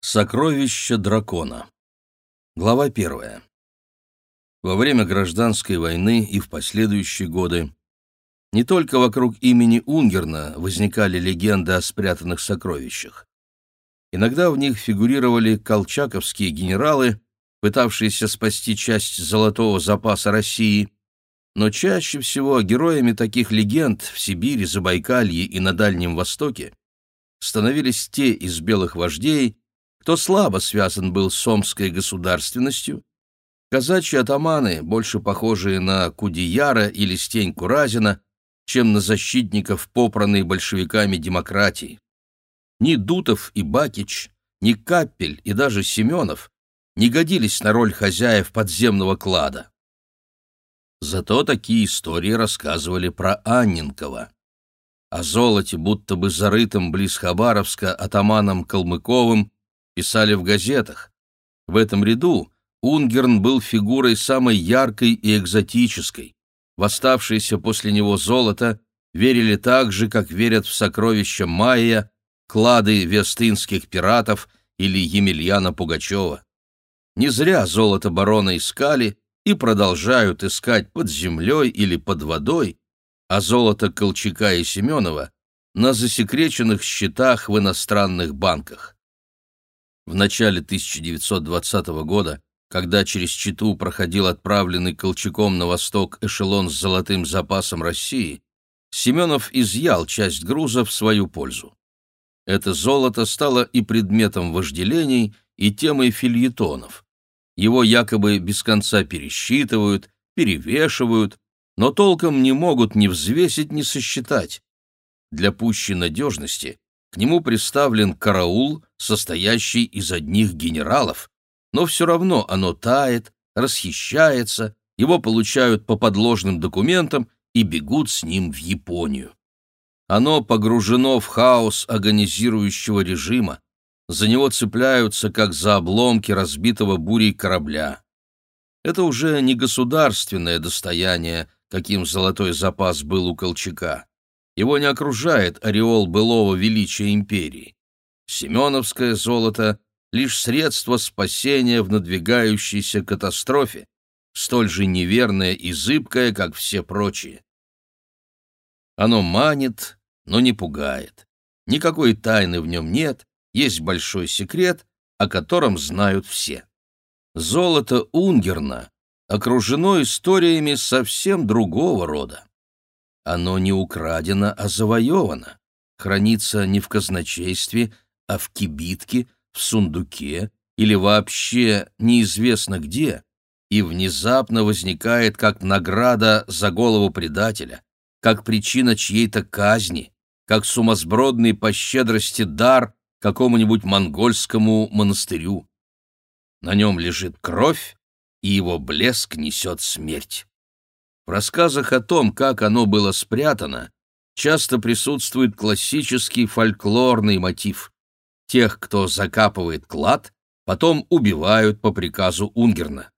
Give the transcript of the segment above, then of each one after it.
Сокровища дракона. Глава первая. Во время гражданской войны и в последующие годы не только вокруг имени Унгерна возникали легенды о спрятанных сокровищах. Иногда в них фигурировали колчаковские генералы, пытавшиеся спасти часть золотого запаса России, но чаще всего героями таких легенд в Сибири, Забайкалье и на Дальнем Востоке становились те из белых вождей, кто слабо связан был с омской государственностью, казачьи атаманы, больше похожие на Кудияра или Стеньку Разина, чем на защитников попранной большевиками демократии. Ни Дутов и Бакич, ни Капель и даже Семенов не годились на роль хозяев подземного клада. Зато такие истории рассказывали про Анненкова. О золоте, будто бы зарытым близ Хабаровска атаманом Калмыковым, писали в газетах. В этом ряду Унгерн был фигурой самой яркой и экзотической. Восставшиеся после него золото верили так же, как верят в сокровища Майя, клады вестынских пиратов или Емельяна Пугачева. Не зря золото барона искали и продолжают искать под землей или под водой, а золото Колчака и Семенова на засекреченных счетах в иностранных банках. В начале 1920 года, когда через Читу проходил отправленный Колчаком на восток эшелон с золотым запасом России, Семенов изъял часть груза в свою пользу. Это золото стало и предметом вожделений, и темой фильетонов. Его якобы без конца пересчитывают, перевешивают, но толком не могут ни взвесить, ни сосчитать. Для пущей надежности к нему приставлен караул, состоящий из одних генералов, но все равно оно тает, расхищается, его получают по подложным документам и бегут с ним в Японию. Оно погружено в хаос агонизирующего режима, за него цепляются, как за обломки разбитого бурей корабля. Это уже не государственное достояние, каким золотой запас был у Колчака. Его не окружает ореол былого величия империи. Семеновское золото — лишь средство спасения в надвигающейся катастрофе, столь же неверное и зыбкое, как все прочие. Оно манит, но не пугает. Никакой тайны в нем нет, есть большой секрет, о котором знают все. Золото Унгерна окружено историями совсем другого рода. Оно не украдено, а завоевано. Хранится не в казначействе, а в кибитке, в сундуке или вообще неизвестно где, и внезапно возникает как награда за голову предателя, как причина чьей-то казни, как сумасбродный по щедрости дар какому-нибудь монгольскому монастырю. На нем лежит кровь, и его блеск несет смерть. В рассказах о том, как оно было спрятано, часто присутствует классический фольклорный мотив. Тех, кто закапывает клад, потом убивают по приказу Унгерна.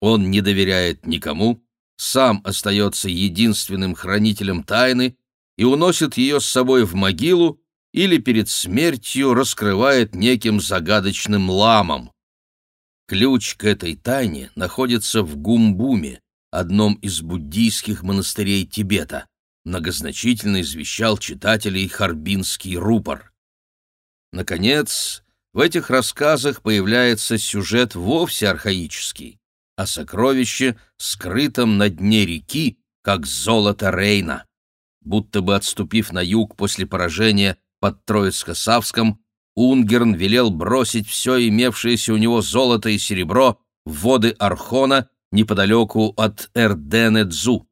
Он не доверяет никому, сам остается единственным хранителем тайны и уносит ее с собой в могилу или перед смертью раскрывает неким загадочным ламом. Ключ к этой тайне находится в Гумбуме, одном из буддийских монастырей Тибета, многозначительно извещал читателей Харбинский рупор. Наконец, в этих рассказах появляется сюжет вовсе архаический, о сокровище, скрытом на дне реки, как золото Рейна. Будто бы отступив на юг после поражения под Троицко-Савском, Унгерн велел бросить все имевшееся у него золото и серебро в воды Архона неподалеку от Эрдене-Дзу.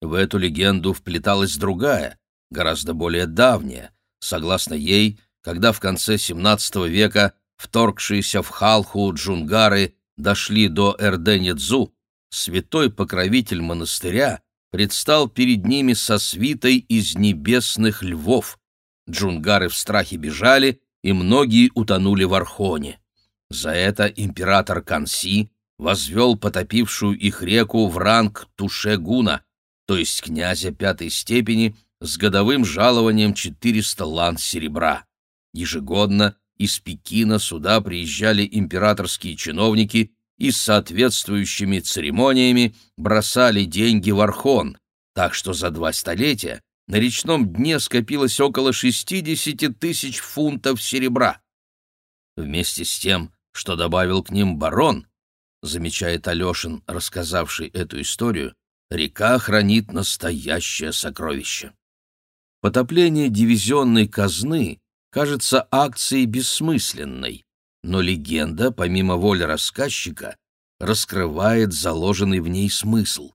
В эту легенду вплеталась другая, гораздо более давняя. Согласно ей, когда в конце XVII века вторгшиеся в Халху джунгары дошли до Эрдене-Дзу, святой покровитель монастыря предстал перед ними со свитой из небесных львов. Джунгары в страхе бежали, и многие утонули в Архоне. За это император Канси возвел потопившую их реку в ранг Тушегуна, то есть князя пятой степени, с годовым жалованием 400 лан серебра. Ежегодно из Пекина сюда приезжали императорские чиновники и с соответствующими церемониями бросали деньги в Архон, так что за два столетия на речном дне скопилось около 60 тысяч фунтов серебра. Вместе с тем, что добавил к ним барон, замечает Алешин, рассказавший эту историю, река хранит настоящее сокровище. Потопление дивизионной казны кажется акцией бессмысленной, но легенда, помимо воли рассказчика, раскрывает заложенный в ней смысл.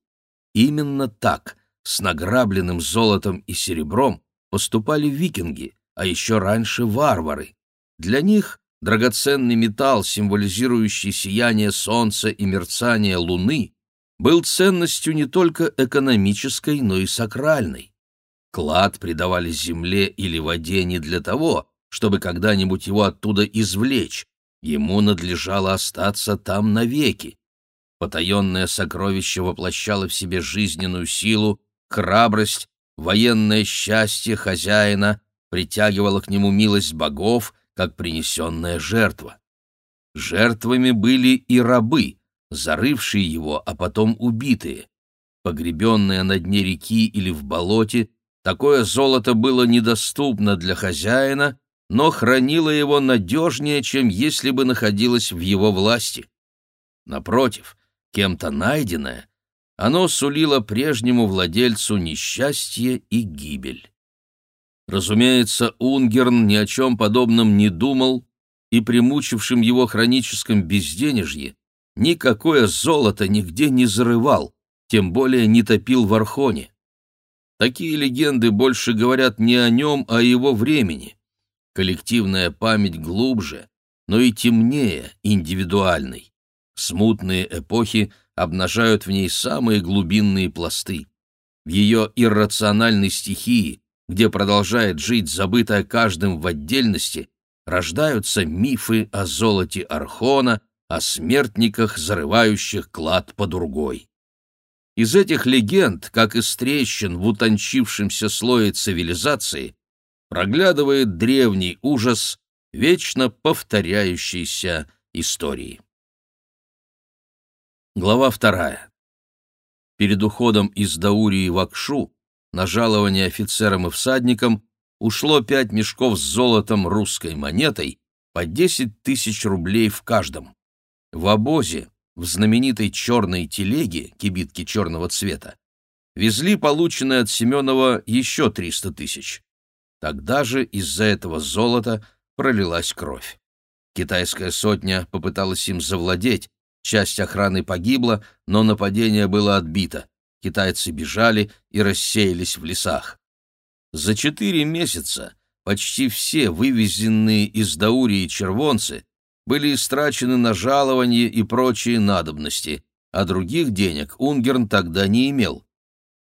Именно так, с награбленным золотом и серебром, поступали викинги, а еще раньше варвары. Для них драгоценный металл, символизирующий сияние солнца и мерцание луны, был ценностью не только экономической, но и сакральной. Клад придавали земле или воде не для того, чтобы когда-нибудь его оттуда извлечь, ему надлежало остаться там навеки. Потаенное сокровище воплощало в себе жизненную силу, храбрость, военное счастье хозяина, притягивало к нему милость богов — как принесенная жертва. Жертвами были и рабы, зарывшие его, а потом убитые. Погребенное на дне реки или в болоте, такое золото было недоступно для хозяина, но хранило его надежнее, чем если бы находилось в его власти. Напротив, кем-то найденное, оно сулило прежнему владельцу несчастье и гибель. Разумеется, Унгерн ни о чем подобном не думал, и при мучившем его хроническом безденежье никакое золото нигде не зарывал, тем более не топил в Архоне. Такие легенды больше говорят не о нем, а о его времени. Коллективная память глубже, но и темнее индивидуальной. Смутные эпохи обнажают в ней самые глубинные пласты. В ее иррациональной стихии где продолжает жить забытое каждым в отдельности, рождаются мифы о золоте Архона, о смертниках, зарывающих клад по другой. Из этих легенд, как из трещин в утончившемся слое цивилизации, проглядывает древний ужас вечно повторяющейся истории. Глава вторая. Перед уходом из Даурии в Акшу на жалование офицерам и всадникам ушло пять мешков с золотом русской монетой по десять тысяч рублей в каждом. В обозе, в знаменитой черной телеге, кибитки черного цвета, везли полученное от Семенова еще триста тысяч. Тогда же из-за этого золота пролилась кровь. Китайская сотня попыталась им завладеть, часть охраны погибла, но нападение было отбито китайцы бежали и рассеялись в лесах. За четыре месяца почти все вывезенные из Даурии червонцы были истрачены на жалование и прочие надобности, а других денег Унгерн тогда не имел.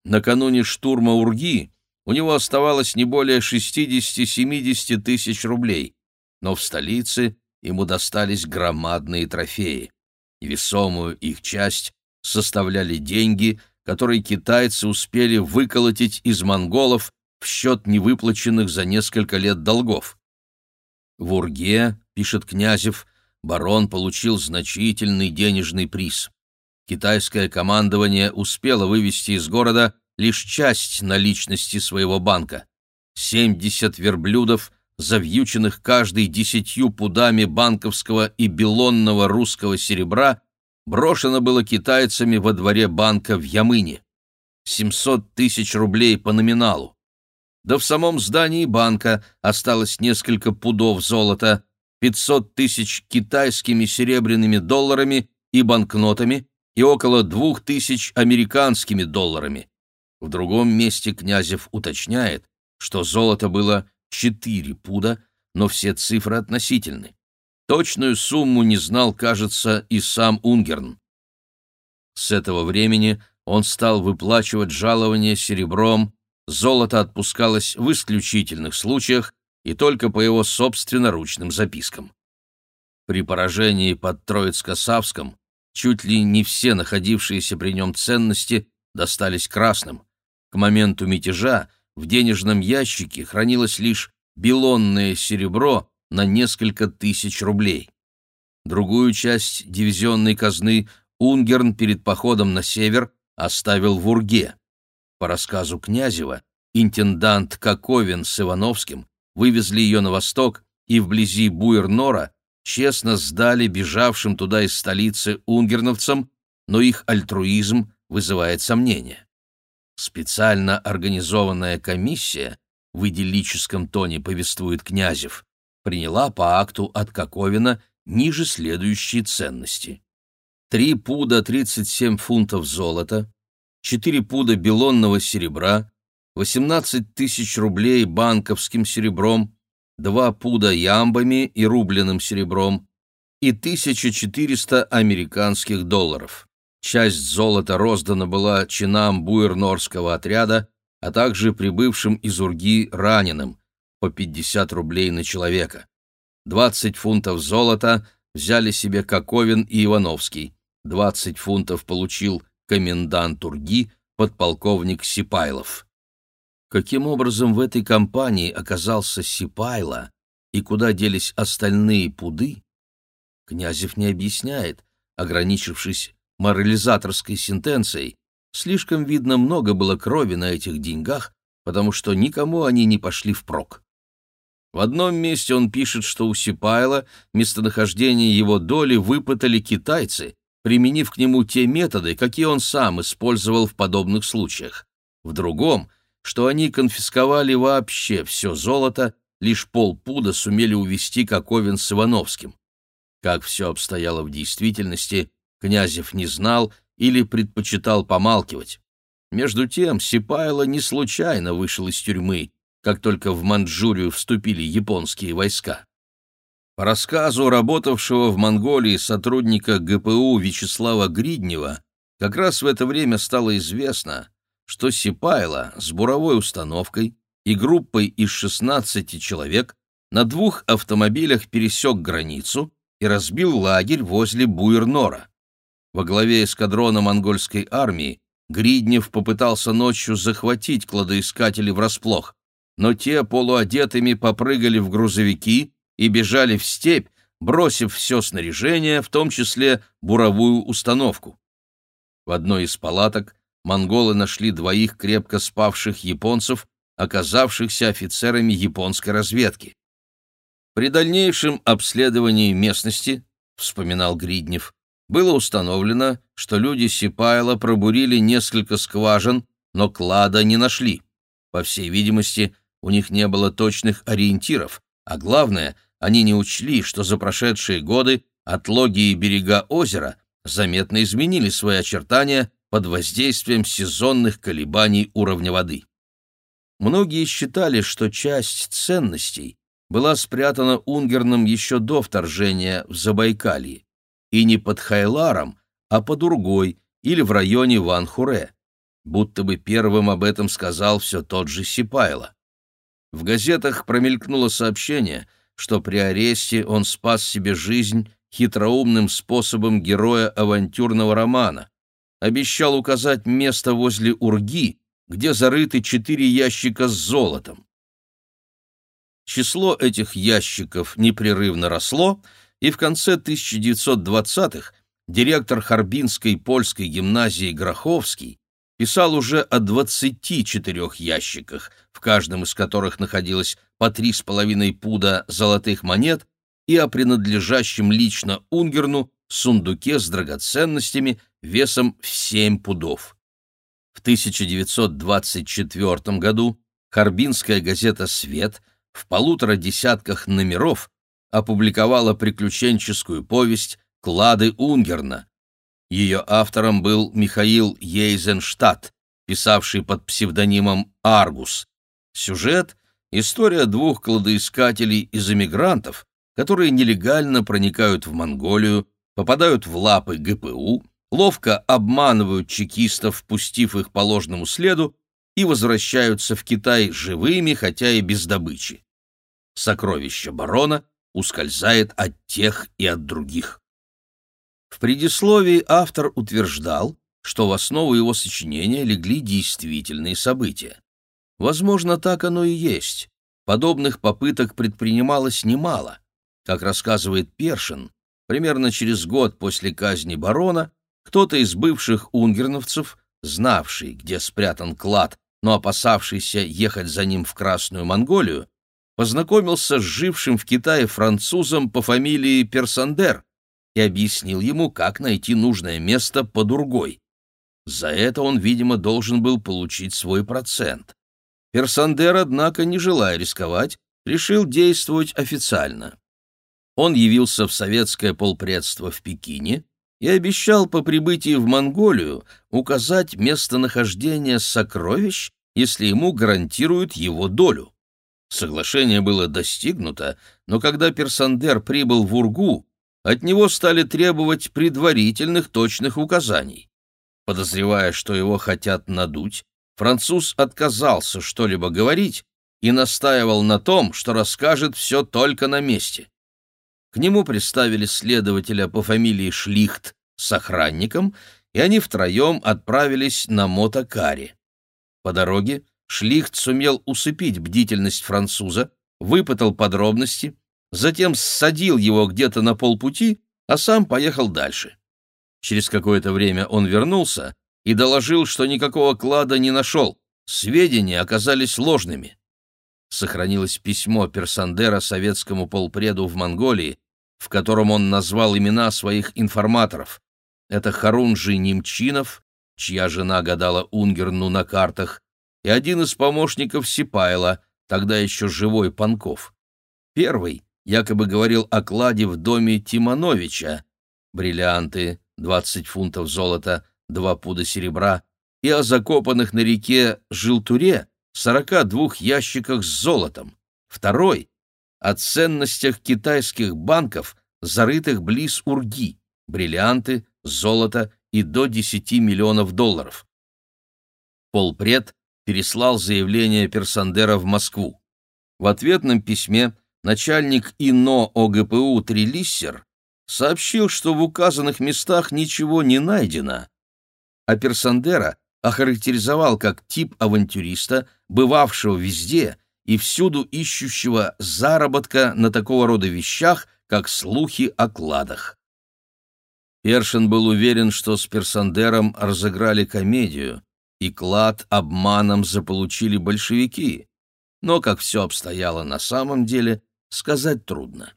Накануне штурма Урги у него оставалось не более 60-70 тысяч рублей, но в столице ему достались громадные трофеи. Весомую их часть составляли деньги, который китайцы успели выколотить из монголов в счет невыплаченных за несколько лет долгов. В Урге, пишет Князев, барон получил значительный денежный приз. Китайское командование успело вывести из города лишь часть наличности своего банка. 70 верблюдов, завьюченных каждый десятью пудами банковского и белонного русского серебра, брошено было китайцами во дворе банка в Ямыне. 700 тысяч рублей по номиналу. Да в самом здании банка осталось несколько пудов золота, 500 тысяч китайскими серебряными долларами и банкнотами и около 2000 американскими долларами. В другом месте Князев уточняет, что золото было 4 пуда, но все цифры относительны. Точную сумму не знал, кажется, и сам Унгерн. С этого времени он стал выплачивать жалования серебром, золото отпускалось в исключительных случаях и только по его собственноручным запискам. При поражении под Троицко-Савском чуть ли не все находившиеся при нем ценности достались красным. К моменту мятежа в денежном ящике хранилось лишь белонное серебро на несколько тысяч рублей. Другую часть дивизионной казны Унгерн перед походом на север оставил в Урге. По рассказу Князева, интендант Коковин с Ивановским вывезли ее на восток и вблизи Буйр-Нора честно сдали бежавшим туда из столицы унгерновцам, но их альтруизм вызывает сомнения. Специально организованная комиссия, в идиллическом тоне повествует Князев, приняла по акту от Коковина ниже следующие ценности. 3 пуда 37 фунтов золота, 4 пуда белонного серебра, 18 тысяч рублей банковским серебром, 2 пуда ямбами и рубленым серебром и 1400 американских долларов. Часть золота роздана была чинам буернорского отряда, а также прибывшим из Урги раненым, по 50 рублей на человека. 20 фунтов золота взяли себе Коковин и Ивановский, 20 фунтов получил комендант Урги, подполковник Сипайлов. Каким образом в этой компании оказался Сипайло и куда делись остальные пуды, Князев не объясняет, ограничившись морализаторской сентенцией, слишком, видно, много было крови на этих деньгах, потому что никому они не пошли впрок. В одном месте он пишет, что у Сипайла местонахождение его доли выпытали китайцы, применив к нему те методы, какие он сам использовал в подобных случаях. В другом, что они конфисковали вообще все золото, лишь полпуда сумели увести Коковин с Ивановским. Как все обстояло в действительности, Князев не знал или предпочитал помалкивать. Между тем Сипайло не случайно вышел из тюрьмы, как только в Манчжурию вступили японские войска. По рассказу работавшего в Монголии сотрудника ГПУ Вячеслава Гриднева, как раз в это время стало известно, что Сипайло с буровой установкой и группой из 16 человек на двух автомобилях пересек границу и разбил лагерь возле Буйрнора. Во главе эскадрона монгольской армии Гриднев попытался ночью захватить кладоискателей врасплох, но те полуодетыми попрыгали в грузовики и бежали в степь, бросив все снаряжение, в том числе буровую установку. В одной из палаток монголы нашли двоих крепко спавших японцев, оказавшихся офицерами японской разведки. При дальнейшем обследовании местности, вспоминал Гриднев, было установлено, что люди Сипайла пробурили несколько скважин, но клада не нашли. По всей видимости, у них не было точных ориентиров, а главное, они не учли, что за прошедшие годы отлоги и берега озера заметно изменили свои очертания под воздействием сезонных колебаний уровня воды. Многие считали, что часть ценностей была спрятана Унгерном еще до вторжения в Забайкалье, и не под Хайларом, а под Ургой или в районе Ван-Хуре, будто бы первым об этом сказал все тот же Сипайло. В газетах промелькнуло сообщение, что при аресте он спас себе жизнь хитроумным способом героя авантюрного романа, обещал указать место возле Урги, где зарыты четыре ящика с золотом. Число этих ящиков непрерывно росло, и в конце 1920-х директор Харбинской польской гимназии Гроховский писал уже о 24 ящиках, в каждом из которых находилось по три с половиной пуда золотых монет и о принадлежащем лично Унгерну сундуке с драгоценностями весом в 7 пудов. В 1924 году Харбинская газета «Свет» в полутора десятках номеров опубликовала приключенческую повесть «Клады Унгерна». Ее автором был Михаил Ейзенштадт, писавший под псевдонимом Аргус. Сюжет — история двух кладоискателей из эмигрантов, которые нелегально проникают в Монголию, попадают в лапы ГПУ, ловко обманывают чекистов, пустив их по ложному следу, и возвращаются в Китай живыми, хотя и без добычи сокровище барона ускользает от тех и от других. В предисловии автор утверждал, что в основу его сочинения легли действительные события. Возможно, так оно и есть. подобных попыток предпринималось немало. Как рассказывает Першин, примерно через год после казни барона кто-то из бывших унгерновцев, знавший, где спрятан клад, но опасавшийся ехать за ним в Красную Монголию, познакомился с жившим в Китае французом по фамилии Персандер и объяснил ему, как найти нужное место под Ургой. За это он, видимо, должен был получить свой процент. Персандер, однако, не желая рисковать, решил действовать официально. Он явился в советское полпредство в Пекине и обещал по прибытии в Монголию указать местонахождение сокровищ, если ему гарантируют его долю. Соглашение было достигнуто, но когда Персандер прибыл в Ургу, от него стали требовать предварительных точных указаний. Подозревая, что его хотят надуть, француз отказался что-либо говорить и настаивал на том, что расскажет все только на месте. К нему представили следователя по фамилии Шлихт с охранником, и они втроем отправились на мотокаре. По дороге Шлихт сумел усыпить бдительность француза, выпытал подробности, затем ссадил его где-то на полпути, а сам поехал дальше. Через какое-то время он вернулся и доложил, что никакого клада не нашел, сведения оказались ложными. Сохранилось письмо Персандера советскому полпреду в Монголии, в котором он назвал имена своих информаторов. Это Харунжи Немчинов, чья жена гадала Унгерну на картах, и один из помощников Сипайла, тогда еще живой Панков. Первый якобы говорил о кладе в доме Тимановича, бриллианты, 20 фунтов золота, 2 пуда серебра, и о закопанных на реке Жилтуре 42 ящиках с золотом. Второй — о ценностях китайских банков, зарытых близ Урги, бриллианты, золото и до 10 миллионов долларов. Полпред переслал заявление Персандера в Москву. В ответном письме начальник ИНО ОГПУ Трилиссер сообщил, что в указанных местах ничего не найдено, а Персандера охарактеризовал как тип авантюриста, бывавшего везде и всюду ищущего заработка на такого рода вещах, как слухи о кладах. Першин был уверен, что с Персандером разыграли комедию, и клад обманом заполучили большевики. Но как все обстояло на самом деле, сказать трудно.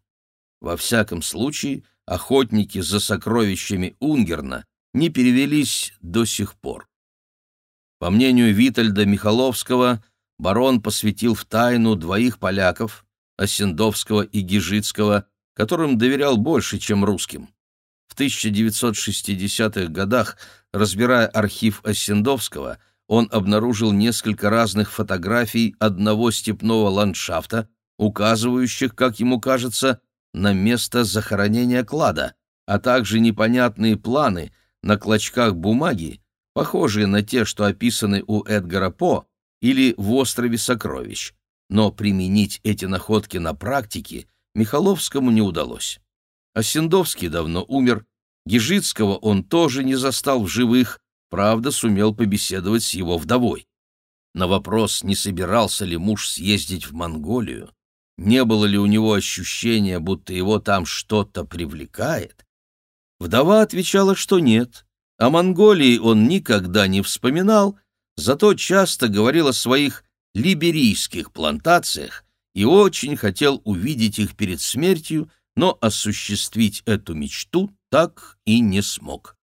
Во всяком случае, охотники за сокровищами Унгерна не перевелись до сих пор. По мнению Витальда Михаловского, барон посвятил в тайну двоих поляков, Осендовского и Гижицкого, которым доверял больше, чем русским. В 1960-х годах, разбирая архив Осендовского, он обнаружил несколько разных фотографий одного степного ландшафта, указывающих, как ему кажется, на место захоронения клада, а также непонятные планы на клочках бумаги, похожие на те, что описаны у Эдгара По или в «Острове сокровищ». Но применить эти находки на практике Михаловскому не удалось. Осендовский давно умер, Гижицкого он тоже не застал в живых, правда, сумел побеседовать с его вдовой. На вопрос, не собирался ли муж съездить в Монголию, не было ли у него ощущения, будто его там что-то привлекает, вдова отвечала, что нет. О Монголии он никогда не вспоминал, зато часто говорил о своих либерийских плантациях и очень хотел увидеть их перед смертью, но осуществить эту мечту так и не смог.